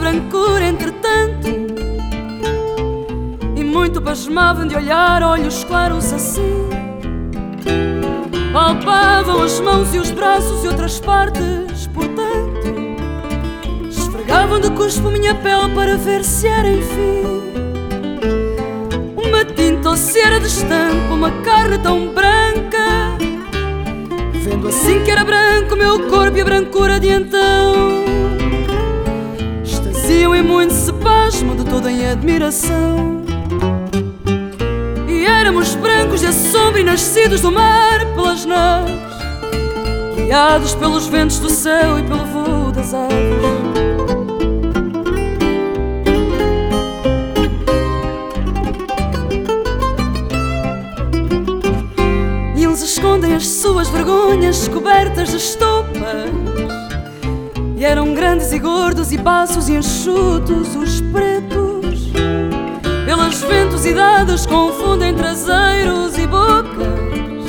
brancura, entretanto. E muito pasmavam de olhar olhos claros assim. Palpavam as mãos e os braços e outras partes, portanto. Esfregavam de cuspo minha pele para ver se era enfim. Uma tinta ou se era de estampo, uma carne tão branca. Vendo assim que era branco meu corpo e a brancura de então E muito se pasmam de toda em admiração E éramos brancos de sombra e nascidos do mar pelas naves Guiados pelos ventos do céu e pelo voo das aves escondem as suas vergonhas cobertas de estopas. E eram grandes e gordos e baços e enxutos os pretos. Pelas ventosidades confundem traseiros e bocas.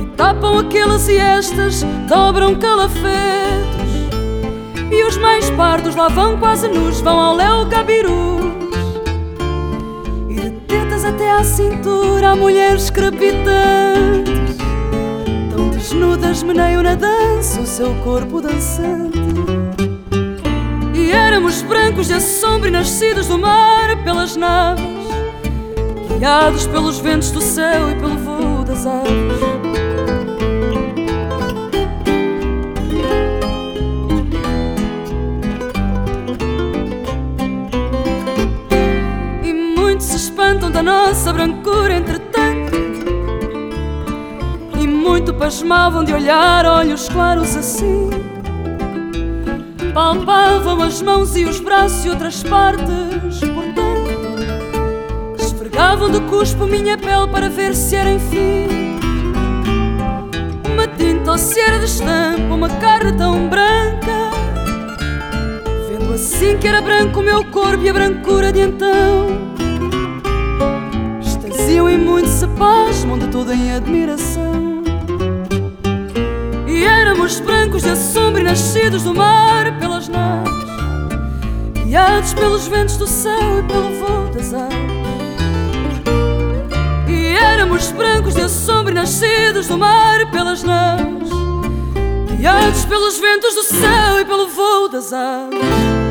E tapam aqueles e estas, dobram calafetos. E os mais pardos lá vão quase nus, vão ao léu gabirus. E de tetas até à cintura há mulheres crepitantes meneiam na dança o seu corpo dançante. E éramos brancos de sombra e nascidos do mar pelas naves, guiados pelos ventos do céu e pelo voo das aves. E muitos espantam da nossa brancura entre muito pasmavam de olhar olhos claros assim. Palpavam as mãos e os braços e outras partes, portanto, esfregavam de cuspo minha pele para ver se era enfim uma tinta ou se era de estampa, uma carne tão branca. Vendo assim que era branco o meu corpo e a brancura de então. Extasiam e muito se pasmam de toda em admiração. Éramos brancos de sombra e nascidos do mar pelas naves Guiados pelos ventos do céu e pelo voo das aves. E éramos brancos de sombra e nascidos do mar pelas naves Guiados pelos ventos do céu e pelo voo das aves